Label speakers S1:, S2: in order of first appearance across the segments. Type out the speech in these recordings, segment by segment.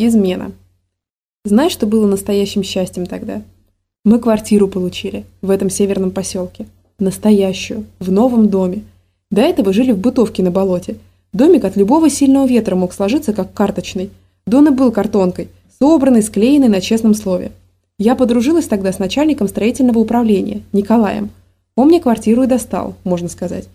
S1: Измена. Знаешь, что было настоящим счастьем тогда? Мы квартиру получили в этом северном поселке. Настоящую, в новом доме. До этого жили в бытовке на болоте. Домик от любого сильного ветра мог сложиться, как карточный. Дон и был картонкой, собранный, склеенный на честном слове. Я подружилась тогда с начальником строительного управления, Николаем. Он мне квартиру и достал, можно сказать.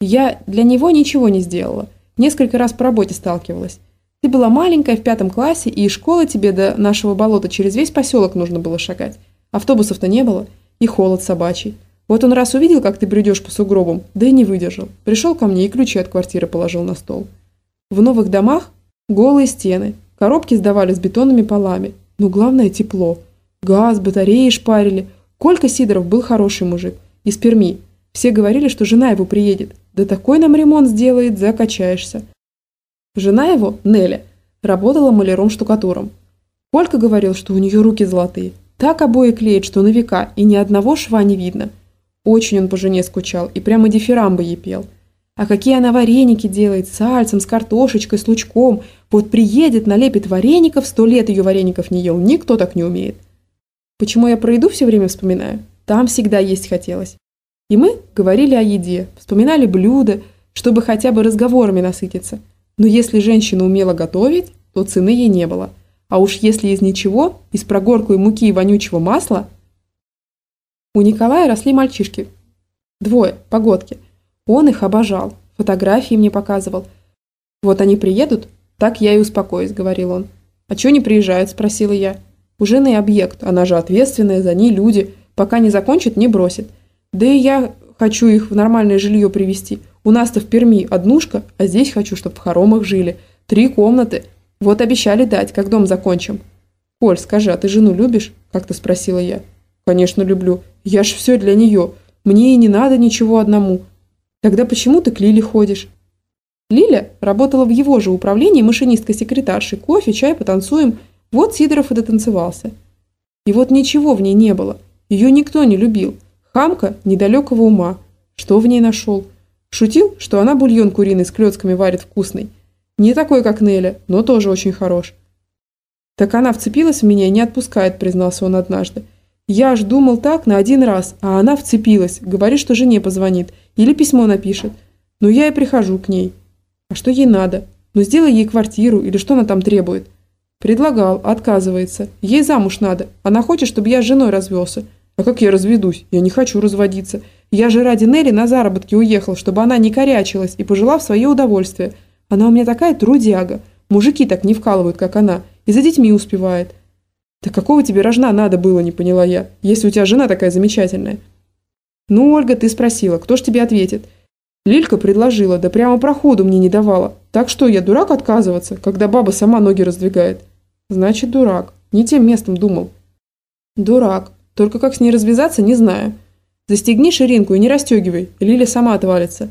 S1: Я для него ничего не сделала. Несколько раз по работе сталкивалась. Ты была маленькая, в пятом классе, и из школы тебе до нашего болота через весь поселок нужно было шагать. Автобусов-то не было, и холод собачий. Вот он раз увидел, как ты бредешь по сугробам, да и не выдержал. Пришел ко мне и ключи от квартиры положил на стол. В новых домах голые стены, коробки сдавали с бетонными полами. Но главное – тепло. Газ, батареи шпарили. Колька Сидоров был хороший мужик. Из Перми. Все говорили, что жена его приедет. Да такой нам ремонт сделает, закачаешься. Жена его, Неля, работала маляром-штукатуром. Колька говорил, что у нее руки золотые. Так обои клеит, что на века, и ни одного шва не видно. Очень он по жене скучал и прямо дифирамбы ей пел. А какие она вареники делает, с сальцем, с картошечкой, с лучком. Вот приедет, налепит вареников, сто лет ее вареников не ел, никто так не умеет. Почему я про еду все время вспоминаю? Там всегда есть хотелось. И мы говорили о еде, вспоминали блюда, чтобы хотя бы разговорами насытиться – но если женщина умела готовить, то цены ей не было. А уж если из ничего, из прогорклой муки и вонючего масла... У Николая росли мальчишки. Двое, погодки. Он их обожал, фотографии мне показывал. Вот они приедут, так я и успокоюсь, говорил он. А чего не приезжают, спросила я. У жены объект, она же ответственная, за ней люди. Пока не закончит, не бросит. Да и я хочу их в нормальное жилье привести. У нас-то в Перми однушка, а здесь хочу, чтобы в хоромах жили. Три комнаты. Вот обещали дать, как дом закончим. Коль, скажи, а ты жену любишь? Как-то спросила я. Конечно, люблю. Я ж все для нее. Мне и не надо ничего одному. Тогда почему ты к Лиле ходишь? Лиля работала в его же управлении машинисткой-секретаршей. Кофе, чай, потанцуем. Вот Сидоров и дотанцевался. И вот ничего в ней не было. Ее никто не любил. Хамка недалекого ума. Что в ней нашел? Шутил, что она бульон куриный с клетками варит вкусный. Не такой, как Неля, но тоже очень хорош. Так она вцепилась в меня и не отпускает, признался он однажды. Я ж думал так на один раз, а она вцепилась, говорит, что жене позвонит или письмо напишет. Но я и прихожу к ней. А что ей надо? Ну сделай ей квартиру или что она там требует? Предлагал, отказывается. Ей замуж надо. Она хочет, чтобы я с женой развелся. А как я разведусь? Я не хочу разводиться. Я же ради Нелли на заработки уехал, чтобы она не корячилась и пожила в свое удовольствие. Она у меня такая трудяга. Мужики так не вкалывают, как она. И за детьми успевает. Да какого тебе рожна надо было, не поняла я, если у тебя жена такая замечательная? Ну, Ольга, ты спросила, кто ж тебе ответит? Лилька предложила, да прямо проходу мне не давала. Так что, я дурак отказываться, когда баба сама ноги раздвигает? Значит, дурак. Не тем местом думал. Дурак. Только как с ней развязаться, не знаю. Застегни ширинку и не расстегивай, Лиля сама отвалится.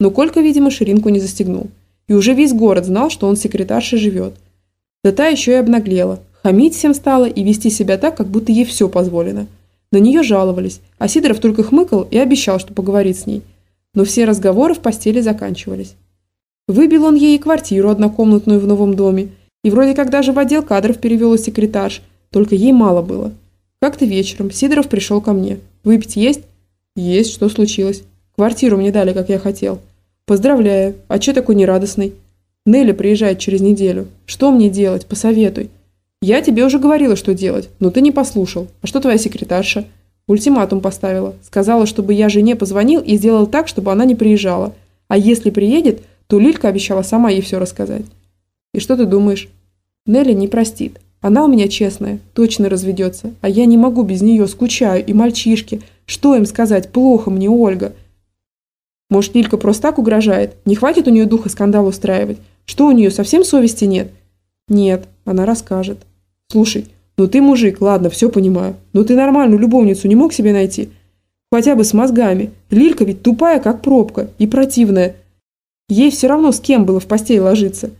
S1: Но Колька, видимо, ширинку не застегнул. И уже весь город знал, что он секретаршей живет. Да та еще и обнаглела. Хамить всем стала и вести себя так, как будто ей все позволено. На нее жаловались, а Сидоров только хмыкал и обещал, что поговорит с ней. Но все разговоры в постели заканчивались. Выбил он ей и квартиру однокомнатную в новом доме, и вроде как даже в отдел кадров перевел секретарш, только ей мало было. Как-то вечером Сидоров пришел ко мне. Выпить есть? Есть, что случилось? Квартиру мне дали, как я хотел. Поздравляю. А че такой нерадостный? Нелли приезжает через неделю. Что мне делать? Посоветуй. Я тебе уже говорила, что делать, но ты не послушал. А что твоя секретарша? Ультиматум поставила. Сказала, чтобы я жене позвонил и сделал так, чтобы она не приезжала. А если приедет, то Лилька обещала сама ей все рассказать. И что ты думаешь? Нелли не простит. Она у меня честная, точно разведется, а я не могу без нее, скучаю, и мальчишки. Что им сказать? Плохо мне, Ольга. Может, Лилька просто так угрожает? Не хватит у нее духа скандал устраивать? Что у нее, совсем совести нет? Нет, она расскажет. Слушай, ну ты мужик, ладно, все понимаю. Но ты нормальную любовницу не мог себе найти? Хотя бы с мозгами. Лилька ведь тупая, как пробка, и противная. Ей все равно с кем было в постель ложиться.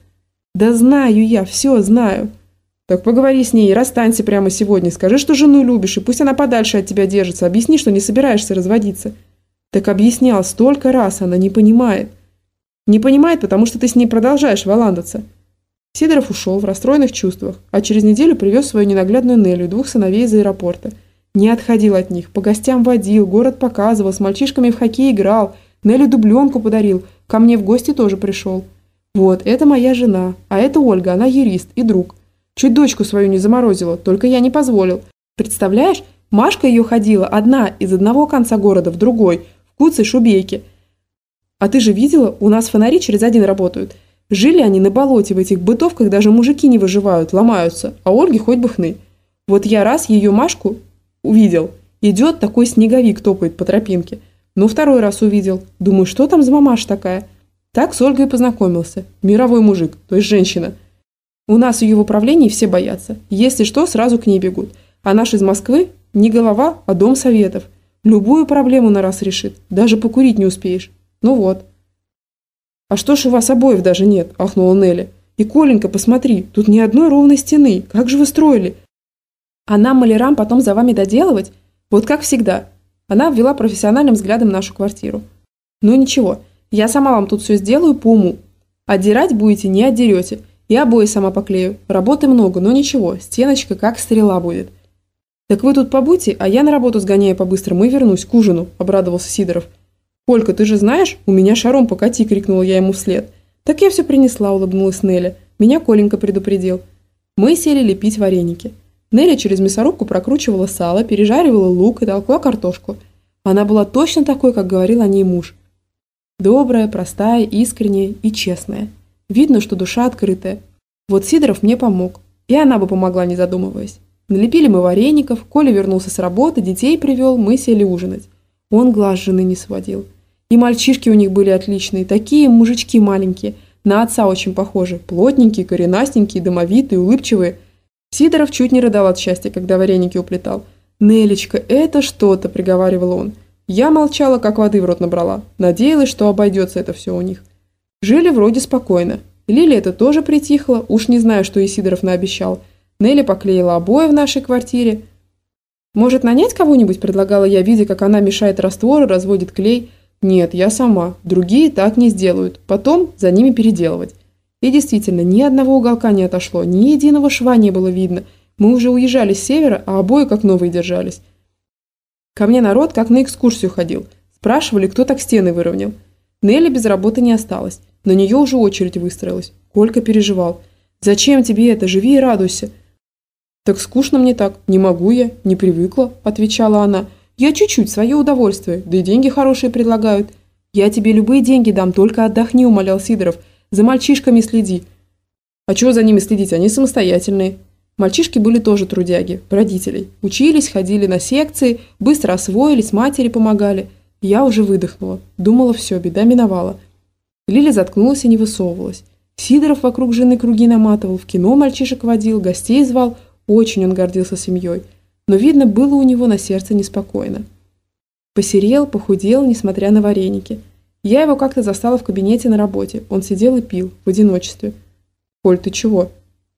S1: Да знаю я, все знаю. Так поговори с ней, расстанься прямо сегодня, скажи, что жену любишь, и пусть она подальше от тебя держится, объясни, что не собираешься разводиться. Так объяснял столько раз, она не понимает. Не понимает, потому что ты с ней продолжаешь валандаться. Сидоров ушел в расстроенных чувствах, а через неделю привез свою ненаглядную Нелю и двух сыновей из аэропорта. Не отходил от них, по гостям водил, город показывал, с мальчишками в хоккей играл, Нелю дубленку подарил, ко мне в гости тоже пришел. Вот, это моя жена, а это Ольга, она юрист и друг. Чуть дочку свою не заморозила, только я не позволил. Представляешь, Машка ее ходила одна из одного конца города в другой, в куце шубейке. А ты же видела, у нас фонари через один работают. Жили они на болоте в этих бытовках, даже мужики не выживают, ломаются, а Ольге хоть бы хны. Вот я раз ее Машку увидел. Идет, такой снеговик топает по тропинке. Ну, второй раз увидел. Думаю, что там за мамаш такая? Так с Ольгой познакомился. Мировой мужик, то есть женщина. У нас ее в управлении все боятся. Если что, сразу к ней бегут. А наш из Москвы не голова, а дом советов. Любую проблему на раз решит. Даже покурить не успеешь. Ну вот. «А что ж у вас обоев даже нет?» – ахнула Нелли. «И, Коленька, посмотри, тут ни одной ровной стены. Как же вы строили?» «А нам, малярам, потом за вами доделывать? Вот как всегда». Она обвела профессиональным взглядом нашу квартиру. «Ну ничего, я сама вам тут все сделаю по уму. Отдирать будете, не отдерете. И обои сама поклею. Работы много, но ничего, стеночка как стрела будет». «Так вы тут побудьте, а я на работу сгоняю по-быстрому и вернусь к ужину», – обрадовался Сидоров. «Колька, ты же знаешь, у меня шаром покати!» – крикнула я ему вслед. «Так я все принесла», – улыбнулась Нелли. Меня Коленька предупредил. Мы сели лепить вареники. Нелли через мясорубку прокручивала сало, пережаривала лук и толкла картошку. Она была точно такой, как говорил о ней муж. Добрая, простая, искренняя и честная. Видно, что душа открытая. Вот Сидоров мне помог. И она бы помогла, не задумываясь. Налепили мы вареников, Коля вернулся с работы, детей привел, мы сели ужинать. Он глаз жены не сводил. И мальчишки у них были отличные, такие мужички маленькие, на отца очень похожи, плотненькие, коренастенькие, домовитые, улыбчивые. Сидоров чуть не рыдал от счастья, когда вареники уплетал. «Нелечка, это что-то», – приговаривал он. Я молчала, как воды в рот набрала. Надеялась, что обойдется это все у них. Жили вроде спокойно. Лиля это тоже притихла, уж не знаю, что Исидоров наобещал. Нелли поклеила обои в нашей квартире, «Может, нанять кого-нибудь?» – предлагала я, видя, как она мешает раствор разводит клей. «Нет, я сама. Другие так не сделают. Потом за ними переделывать». И действительно, ни одного уголка не отошло, ни единого шва не было видно. Мы уже уезжали с севера, а обои как новые держались. Ко мне народ как на экскурсию ходил. Спрашивали, кто так стены выровнял. Нелли без работы не осталась. На нее уже очередь выстроилась. Колька переживал. «Зачем тебе это? Живи и радуйся!» «Так скучно мне так, не могу я, не привыкла», – отвечала она. «Я чуть-чуть, свое удовольствие, да и деньги хорошие предлагают». «Я тебе любые деньги дам, только отдохни», – умолял Сидоров. «За мальчишками следи». «А чего за ними следить? Они самостоятельные». Мальчишки были тоже трудяги, родителей. Учились, ходили на секции, быстро освоились, матери помогали. Я уже выдохнула. Думала, все, беда миновала. Лиля заткнулась и не высовывалась. Сидоров вокруг жены круги наматывал, в кино мальчишек водил, гостей звал – очень он гордился семьей, но, видно, было у него на сердце неспокойно. Посерел, похудел, несмотря на вареники. Я его как-то застала в кабинете на работе. Он сидел и пил, в одиночестве. «Коль, ты чего?»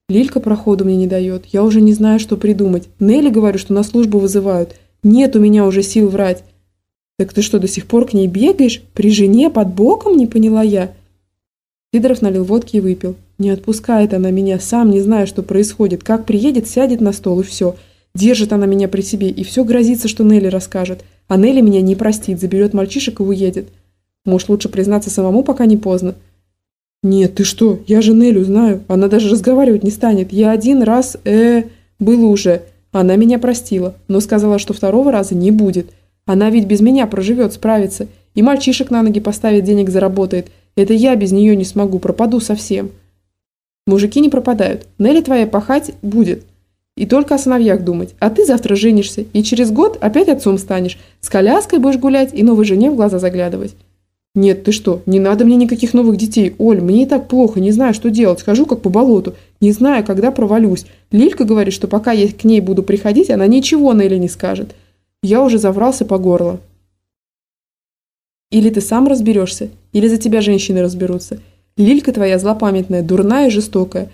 S1: «Лилька проходу мне не дает. Я уже не знаю, что придумать. Нелли говорю, что на службу вызывают. Нет у меня уже сил врать». «Так ты что, до сих пор к ней бегаешь? При жене, под боком?» – не поняла я. Сидоров налил водки и выпил. Не отпускает она меня, сам не знаю, что происходит. Как приедет, сядет на стол и все. Держит она меня при себе, и все грозится, что Нелли расскажет. А Нелли меня не простит, заберет мальчишек и уедет. Может, лучше признаться самому, пока не поздно? Нет, ты что, я же Нелю знаю. Она даже разговаривать не станет. Я один раз, э, было уже. Она меня простила, но сказала, что второго раза не будет. Она ведь без меня проживет, справится. И мальчишек на ноги поставит, денег заработает. Это я без нее не смогу, пропаду совсем. Мужики не пропадают. Нелли твоя пахать будет. И только о сыновьях думать. А ты завтра женишься, и через год опять отцом станешь. С коляской будешь гулять и новой жене в глаза заглядывать. Нет, ты что, не надо мне никаких новых детей. Оль, мне и так плохо, не знаю, что делать. Схожу как по болоту. Не знаю, когда провалюсь. Лилька говорит, что пока я к ней буду приходить, она ничего Нелли не скажет. Я уже заврался по горло. Или ты сам разберешься, или за тебя женщины разберутся. Лилька твоя злопамятная, дурная и жестокая.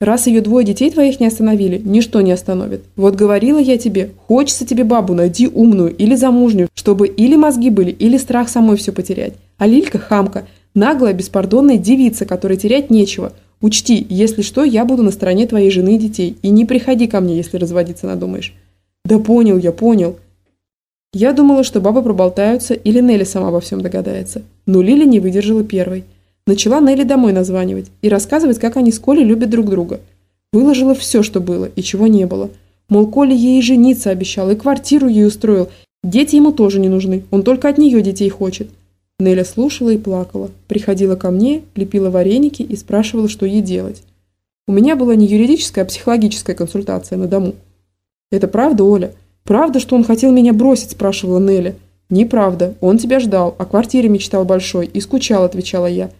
S1: Раз ее двое детей твоих не остановили, ничто не остановит. Вот говорила я тебе, хочется тебе бабу, найди умную или замужнюю, чтобы или мозги были, или страх самой все потерять. А Лилька – хамка, наглая, беспардонная девица, которой терять нечего. Учти, если что, я буду на стороне твоей жены и детей, и не приходи ко мне, если разводиться надумаешь». «Да понял я, понял». Я думала, что бабы проболтаются или Нелли сама обо всем догадается. Но Лиля не выдержала первой. Начала Нелли домой названивать и рассказывать, как они с Колей любят друг друга. Выложила все, что было и чего не было. Мол, Коля ей и жениться обещал, и квартиру ей устроил. Дети ему тоже не нужны, он только от нее детей хочет. Неля слушала и плакала. Приходила ко мне, лепила вареники и спрашивала, что ей делать. У меня была не юридическая, а психологическая консультация на дому. «Это правда, Оля? Правда, что он хотел меня бросить?» – спрашивала Неля. «Неправда. Он тебя ждал, о квартире мечтал большой и скучал», – отвечала я.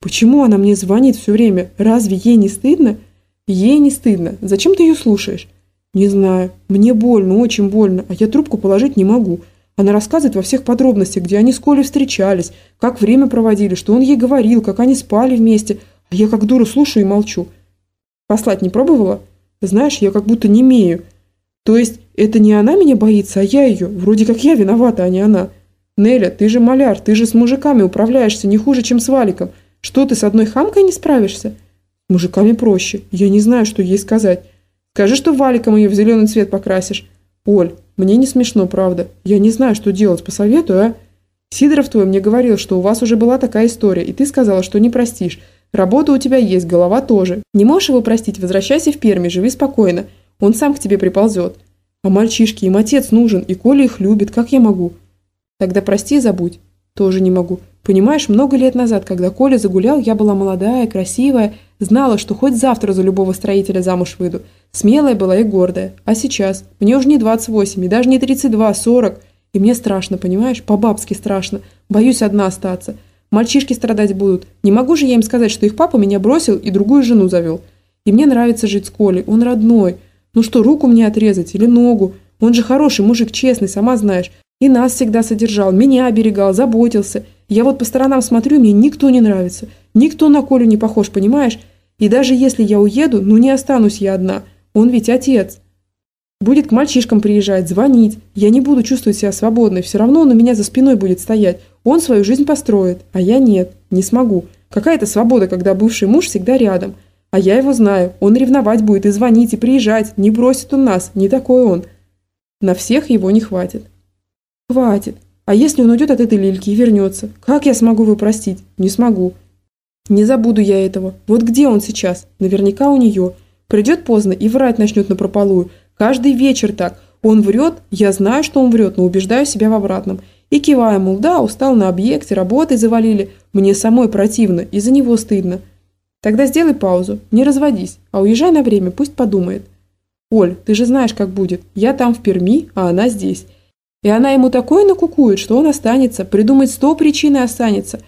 S1: «Почему она мне звонит все время? Разве ей не стыдно?» «Ей не стыдно. Зачем ты ее слушаешь?» «Не знаю. Мне больно, очень больно, а я трубку положить не могу. Она рассказывает во всех подробностях, где они с Колей встречались, как время проводили, что он ей говорил, как они спали вместе. А я как дура слушаю и молчу. Послать не пробовала? Знаешь, я как будто не имею. То есть это не она меня боится, а я ее. Вроде как я виновата, а не она. Неля, ты же маляр, ты же с мужиками управляешься не хуже, чем с Валиком. Что, ты с одной хамкой не справишься? Мужиками проще. Я не знаю, что ей сказать. Скажи, что Валиком ее в зеленый цвет покрасишь. Оль, мне не смешно, правда. Я не знаю, что делать, посоветую, а? Сидоров твой мне говорил, что у вас уже была такая история, и ты сказала, что не простишь. Работа у тебя есть, голова тоже. Не можешь его простить, возвращайся в Перми, живи спокойно. Он сам к тебе приползет. А мальчишки, им отец нужен, и Коля их любит, как я могу? Тогда прости и забудь. Тоже не могу. Понимаешь, много лет назад, когда Коля загулял, я была молодая, красивая, знала, что хоть завтра за любого строителя замуж выйду – Смелая была и гордая. А сейчас? Мне уже не 28, и даже не 32, 40. И мне страшно, понимаешь? По-бабски страшно. Боюсь одна остаться. Мальчишки страдать будут. Не могу же я им сказать, что их папа меня бросил и другую жену завел. И мне нравится жить с Колей. Он родной. Ну что, руку мне отрезать или ногу? Он же хороший мужик, честный, сама знаешь. И нас всегда содержал, меня оберегал, заботился. Я вот по сторонам смотрю, мне никто не нравится. Никто на Колю не похож, понимаешь? И даже если я уеду, ну не останусь я одна. Он ведь отец. Будет к мальчишкам приезжать, звонить. Я не буду чувствовать себя свободной. Все равно он у меня за спиной будет стоять. Он свою жизнь построит, а я нет, не смогу. Какая-то свобода, когда бывший муж всегда рядом. А я его знаю. Он ревновать будет и звонить, и приезжать. Не бросит он нас. Не такой он. На всех его не хватит. Хватит. А если он уйдет от этой лильки и вернется? Как я смогу его простить? Не смогу. Не забуду я этого. Вот где он сейчас? Наверняка у нее. Придет поздно и врать начнет на прополую. Каждый вечер так. Он врет, я знаю, что он врет, но убеждаю себя в обратном. И киваю, мол, да, устал на объекте, работой завалили. Мне самой противно, и за него стыдно. Тогда сделай паузу, не разводись, а уезжай на время, пусть подумает. Оль, ты же знаешь, как будет. Я там в Перми, а она здесь. И она ему такое накукует, что он останется, придумает сто причин и останется.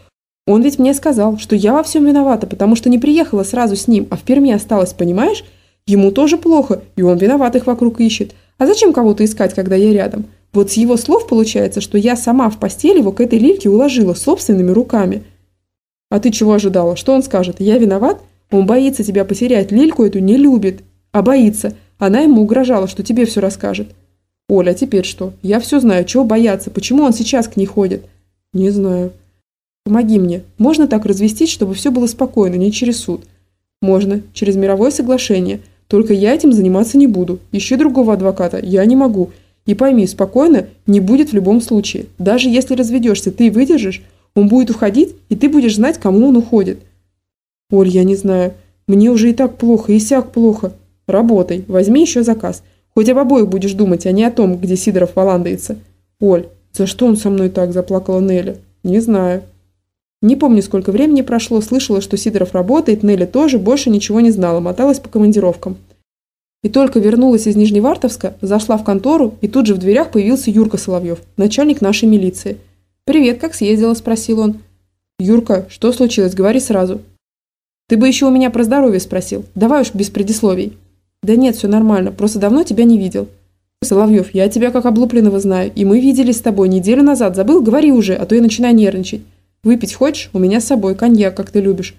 S1: Он ведь мне сказал, что я во всем виновата, потому что не приехала сразу с ним, а в Перми осталась, понимаешь? Ему тоже плохо, и он виноватых вокруг ищет. А зачем кого-то искать, когда я рядом? Вот с его слов получается, что я сама в постель его к этой лильке уложила собственными руками. А ты чего ожидала? Что он скажет? Я виноват? Он боится тебя потерять, лильку эту не любит. А боится. Она ему угрожала, что тебе все расскажет. Оля, а теперь что? Я все знаю, чего бояться, почему он сейчас к ней ходит? Не знаю. Помоги мне. Можно так развестись, чтобы все было спокойно, не через суд? Можно, через мировое соглашение. Только я этим заниматься не буду. Ищи другого адвоката. Я не могу. И пойми, спокойно не будет в любом случае. Даже если разведешься, ты выдержишь, он будет уходить, и ты будешь знать, кому он уходит. Оль, я не знаю. Мне уже и так плохо, и сяк плохо. Работай, возьми еще заказ. Хоть об обоих будешь думать, а не о том, где Сидоров валандается. Оль, за что он со мной так, заплакала Нелли. Не знаю. Не помню, сколько времени прошло, слышала, что Сидоров работает, Нелли тоже, больше ничего не знала, моталась по командировкам. И только вернулась из Нижневартовска, зашла в контору, и тут же в дверях появился Юрка Соловьев, начальник нашей милиции. «Привет, как съездила?» – спросил он. «Юрка, что случилось? Говори сразу». «Ты бы еще у меня про здоровье спросил. Давай уж без предисловий». «Да нет, все нормально, просто давно тебя не видел». «Соловьев, я тебя как облупленного знаю, и мы виделись с тобой неделю назад. Забыл? Говори уже, а то я начинаю нервничать». Выпить хочешь? У меня с собой коньяк, как ты любишь.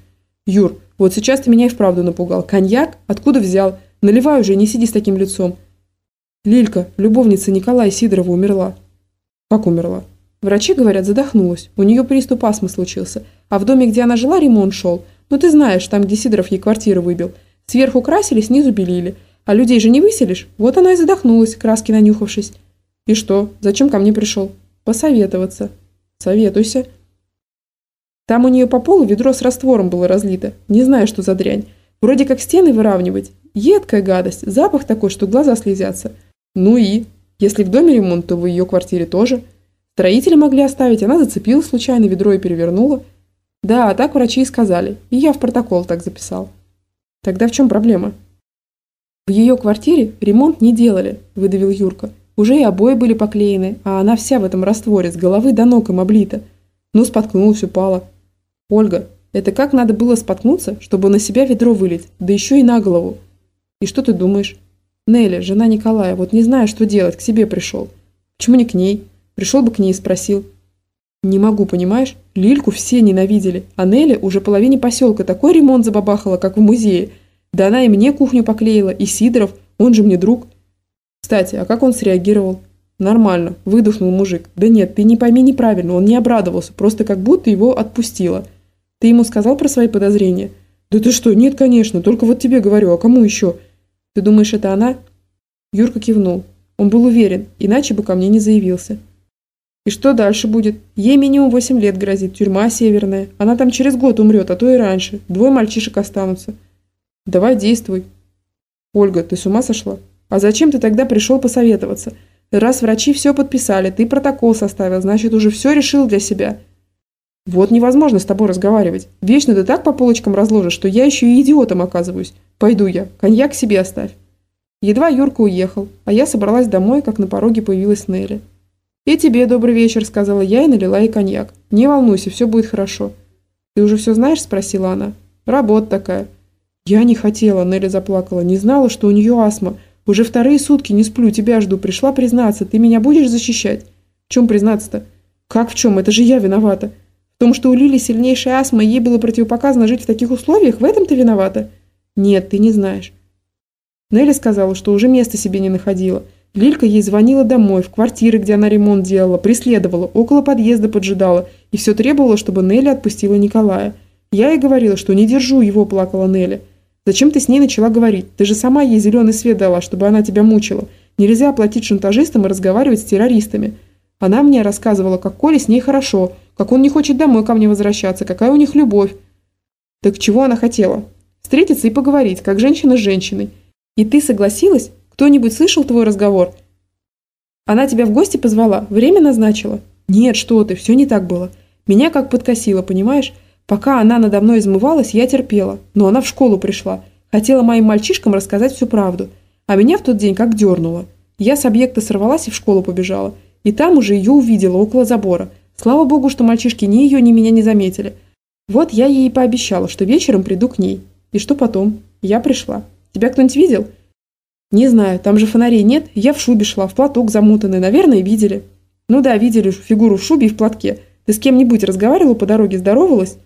S1: Юр, вот сейчас ты меня и вправду напугал. Коньяк? Откуда взял? Наливай уже, не сиди с таким лицом. Лилька, любовница Николая Сидорова, умерла. Как умерла? Врачи говорят, задохнулась. У нее приступ астмы случился. А в доме, где она жила, ремонт шел. Ну ты знаешь, там, где Сидоров ей квартиру выбил. Сверху красили, снизу белили. А людей же не выселишь. Вот она и задохнулась, краски нанюхавшись. И что? Зачем ко мне пришел? Посоветоваться. Советуйся. Там у нее по полу ведро с раствором было разлито. Не знаю, что за дрянь. Вроде как стены выравнивать. Едкая гадость. Запах такой, что глаза слезятся. Ну и? Если в доме ремонт, то в ее квартире тоже. Строители могли оставить, она зацепила случайно ведро и перевернула. Да, а так врачи и сказали. И я в протокол так записал. Тогда в чем проблема? В ее квартире ремонт не делали, выдавил Юрка. Уже и обои были поклеены, а она вся в этом растворе, с головы до ног им облита. Ну, споткнулась, упала. Ольга, это как надо было споткнуться, чтобы на себя ведро вылить, да еще и на голову? И что ты думаешь? Нелли, жена Николая, вот не знаю, что делать, к себе пришел. Почему не к ней? Пришел бы к ней и спросил. Не могу, понимаешь? Лильку все ненавидели, а Нелли уже половине поселка такой ремонт забабахала, как в музее. Да она и мне кухню поклеила, и Сидоров, он же мне друг. Кстати, а как он среагировал? Нормально, выдохнул мужик. Да нет, ты не пойми неправильно, он не обрадовался, просто как будто его отпустило. Ты ему сказал про свои подозрения? Да ты что, нет, конечно, только вот тебе говорю, а кому еще? Ты думаешь, это она?» Юрка кивнул. Он был уверен, иначе бы ко мне не заявился. «И что дальше будет? Ей минимум восемь лет грозит, тюрьма северная. Она там через год умрет, а то и раньше. Двое мальчишек останутся. Давай действуй». «Ольга, ты с ума сошла? А зачем ты тогда пришел посоветоваться? Раз врачи все подписали, ты протокол составил, значит, уже все решил для себя». «Вот невозможно с тобой разговаривать. Вечно ты так по полочкам разложишь, что я еще и идиотом оказываюсь. Пойду я. Коньяк себе оставь». Едва Юрка уехал, а я собралась домой, как на пороге появилась Нелли. «И тебе добрый вечер», – сказала я и налила ей коньяк. «Не волнуйся, все будет хорошо». «Ты уже все знаешь?» – спросила она. «Работа такая». «Я не хотела», – Нелли заплакала. «Не знала, что у нее астма. Уже вторые сутки не сплю, тебя жду. Пришла признаться. Ты меня будешь защищать?» «В чем признаться-то?» «Как в чем? Это же я виновата». «В том, что у Лили сильнейшая астма, ей было противопоказано жить в таких условиях? В этом ты виновата?» «Нет, ты не знаешь». Нелли сказала, что уже места себе не находила. Лилька ей звонила домой, в квартиры, где она ремонт делала, преследовала, около подъезда поджидала и все требовала, чтобы Нелли отпустила Николая. Я ей говорила, что не держу его, плакала Нелли. Зачем ты с ней начала говорить? Ты же сама ей зеленый свет дала, чтобы она тебя мучила. Нельзя оплатить шантажистам и разговаривать с террористами. Она мне рассказывала, как Коле с ней хорошо, как он не хочет домой ко мне возвращаться, какая у них любовь. Так чего она хотела? Встретиться и поговорить, как женщина с женщиной. И ты согласилась? Кто-нибудь слышал твой разговор? Она тебя в гости позвала? Время назначила? Нет, что ты, все не так было. Меня как подкосило, понимаешь? Пока она надо мной измывалась, я терпела. Но она в школу пришла. Хотела моим мальчишкам рассказать всю правду. А меня в тот день как дернуло. Я с объекта сорвалась и в школу побежала. И там уже ее увидела, около забора. Слава богу, что мальчишки ни ее, ни меня не заметили. Вот я ей пообещала, что вечером приду к ней. И что потом? Я пришла. Тебя кто-нибудь видел?» «Не знаю, там же фонарей нет. Я в шубе шла, в платок замутанный. Наверное, видели». «Ну да, видели фигуру в шубе и в платке. Ты с кем-нибудь разговаривала по дороге, здоровалась?»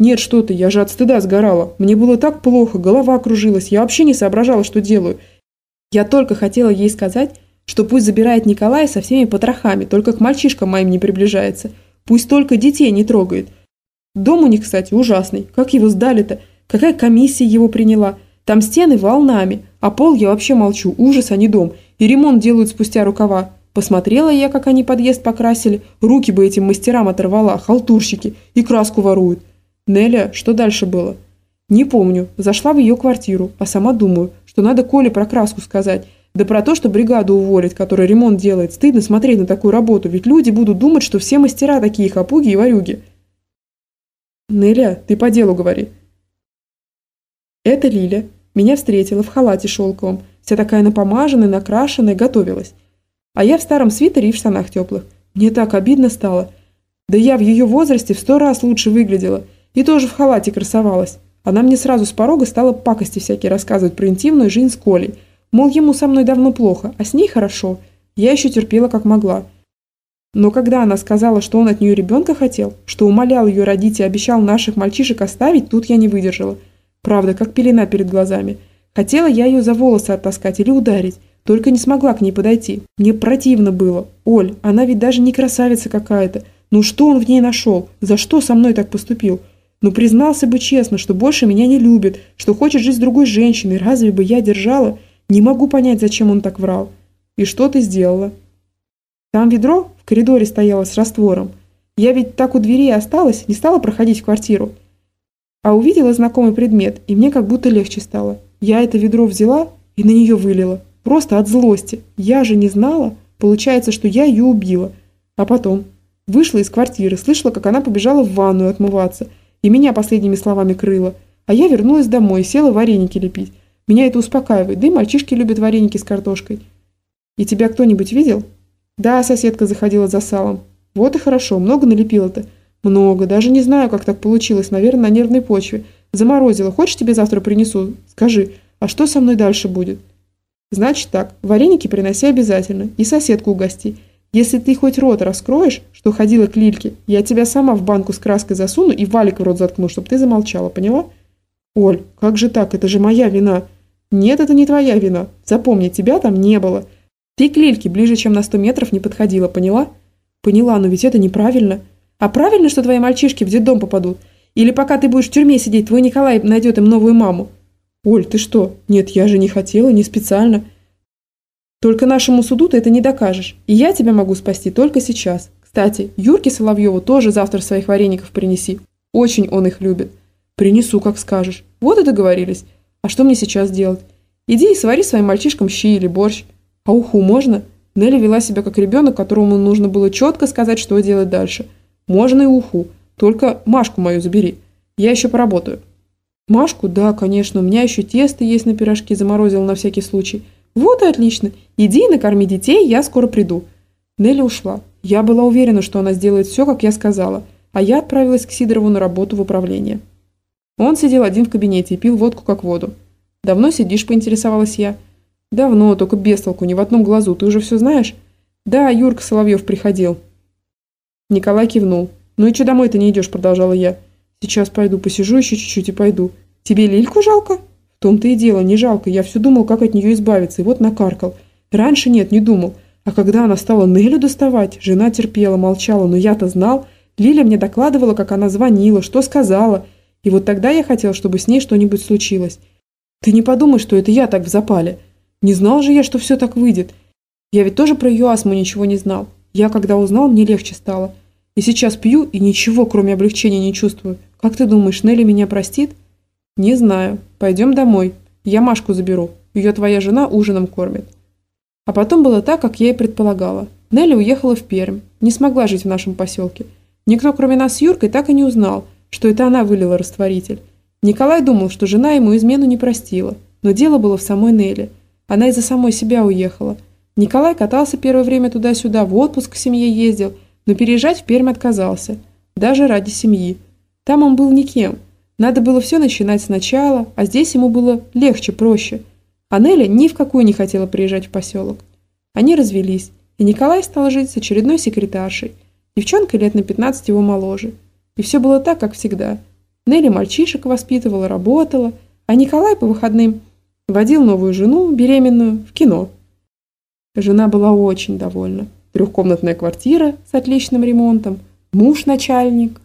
S1: «Нет, что ты, я же от стыда сгорала. Мне было так плохо, голова кружилась, я вообще не соображала, что делаю. Я только хотела ей сказать, что пусть забирает Николая со всеми потрохами, только к мальчишкам моим не приближается. Пусть только детей не трогает. Дом у них, кстати, ужасный. Как его сдали-то? Какая комиссия его приняла? Там стены волнами, а пол я вообще молчу, ужас, а не дом. И ремонт делают спустя рукава. Посмотрела я, как они подъезд покрасили, руки бы этим мастерам оторвала, халтурщики, и краску воруют. Неля, что дальше было? Не помню, зашла в ее квартиру, а сама думаю, что надо Коле про краску сказать. Да про то, что бригаду уволить, которая ремонт делает. Стыдно смотреть на такую работу, ведь люди будут думать, что все мастера такие хапуги и варюги. Неля, ты по делу говори. Это Лиля. Меня встретила в халате шелковом, вся такая напомаженная, накрашенная, готовилась. А я в старом свитере и в штанах теплых. Мне так обидно стало. Да я в ее возрасте в сто раз лучше выглядела. И тоже в халате красовалась. Она мне сразу с порога стала пакости всякие рассказывать про интимную жизнь с Колей. Мол, ему со мной давно плохо, а с ней хорошо. Я еще терпела как могла. Но когда она сказала, что он от нее ребенка хотел, что умолял ее родить и обещал наших мальчишек оставить, тут я не выдержала. Правда, как пелена перед глазами. Хотела я ее за волосы оттаскать или ударить, только не смогла к ней подойти. Мне противно было. Оль, она ведь даже не красавица какая-то. Ну что он в ней нашел? За что со мной так поступил? Ну признался бы честно, что больше меня не любит, что хочет жить с другой женщиной. Разве бы я держала? Не могу понять, зачем он так врал. И что ты сделала? Там ведро в коридоре стояло с раствором. Я ведь так у двери осталась, не стала проходить в квартиру. А увидела знакомый предмет, и мне как будто легче стало. Я это ведро взяла и на нее вылила. Просто от злости. Я же не знала. Получается, что я ее убила. А потом вышла из квартиры, слышала, как она побежала в ванную отмываться – и меня последними словами крыло. А я вернулась домой села вареники лепить. Меня это успокаивает, да и мальчишки любят вареники с картошкой. И тебя кто-нибудь видел? Да, соседка заходила за салом. Вот и хорошо, много налепила-то. Много, даже не знаю, как так получилось, наверное, на нервной почве. Заморозила, хочешь тебе завтра принесу? Скажи, а что со мной дальше будет? Значит так, вареники приноси обязательно, и соседку угости. Если ты хоть рот раскроешь, что ходила к Лильке, я тебя сама в банку с краской засуну и валик в рот заткну, чтобы ты замолчала, поняла? Оль, как же так? Это же моя вина. Нет, это не твоя вина. Запомни, тебя там не было. Ты к Лильке ближе, чем на сто метров не подходила, поняла? Поняла, но ведь это неправильно. А правильно, что твои мальчишки в детдом попадут? Или пока ты будешь в тюрьме сидеть, твой Николай найдет им новую маму? Оль, ты что? Нет, я же не хотела, не специально. Только нашему суду ты это не докажешь. И я тебя могу спасти только сейчас. Кстати, Юрке Соловьеву тоже завтра своих вареников принеси. Очень он их любит. Принесу, как скажешь. Вот и договорились. А что мне сейчас делать? Иди и свари своим мальчишкам щи или борщ. А уху можно? Нелли вела себя как ребенок, которому нужно было четко сказать, что делать дальше. Можно и уху. Только Машку мою забери. Я еще поработаю. Машку? Да, конечно. У меня еще тесто есть на пирожки, заморозил на всякий случай. Вот и отлично. Иди и накорми детей, я скоро приду». Нелли ушла. Я была уверена, что она сделает все, как я сказала, а я отправилась к Сидорову на работу в управление. Он сидел один в кабинете и пил водку как воду. «Давно сидишь?» – поинтересовалась я. «Давно, только без толку, ни в одном глазу. Ты уже все знаешь?» «Да, Юрка Соловьев приходил». Николай кивнул. «Ну и что домой-то не идешь?» – продолжала я. «Сейчас пойду, посижу еще чуть-чуть и пойду. Тебе Лильку жалко?» «В том-то и дело, не жалко. Я все думал, как от нее избавиться, и вот накаркал. Раньше нет, не думал. А когда она стала Нелю доставать, жена терпела, молчала, но я-то знал. Лиля мне докладывала, как она звонила, что сказала. И вот тогда я хотел, чтобы с ней что-нибудь случилось. Ты не подумай, что это я так в запале. Не знал же я, что все так выйдет. Я ведь тоже про ее астму ничего не знал. Я, когда узнал, мне легче стало. И сейчас пью и ничего, кроме облегчения, не чувствую. Как ты думаешь, Нелли меня простит? Не знаю. Пойдем домой. Я Машку заберу. Ее твоя жена ужином кормит. А потом было так, как я и предполагала. Нелли уехала в Пермь, не смогла жить в нашем поселке. Никто, кроме нас с Юркой, так и не узнал, что это она вылила растворитель. Николай думал, что жена ему измену не простила, но дело было в самой Нелли. Она из-за самой себя уехала. Николай катался первое время туда-сюда, в отпуск к семье ездил, но переезжать в Пермь отказался. Даже ради семьи. Там он был никем. Надо было все начинать сначала, а здесь ему было легче, проще – а Нелли ни в какую не хотела приезжать в поселок. Они развелись, и Николай стал жить с очередной секретаршей, девчонкой лет на 15 его моложе. И все было так, как всегда. Нелли мальчишек воспитывала, работала, а Николай по выходным водил новую жену, беременную, в кино. Жена была очень довольна. Трехкомнатная квартира с отличным ремонтом, муж начальник,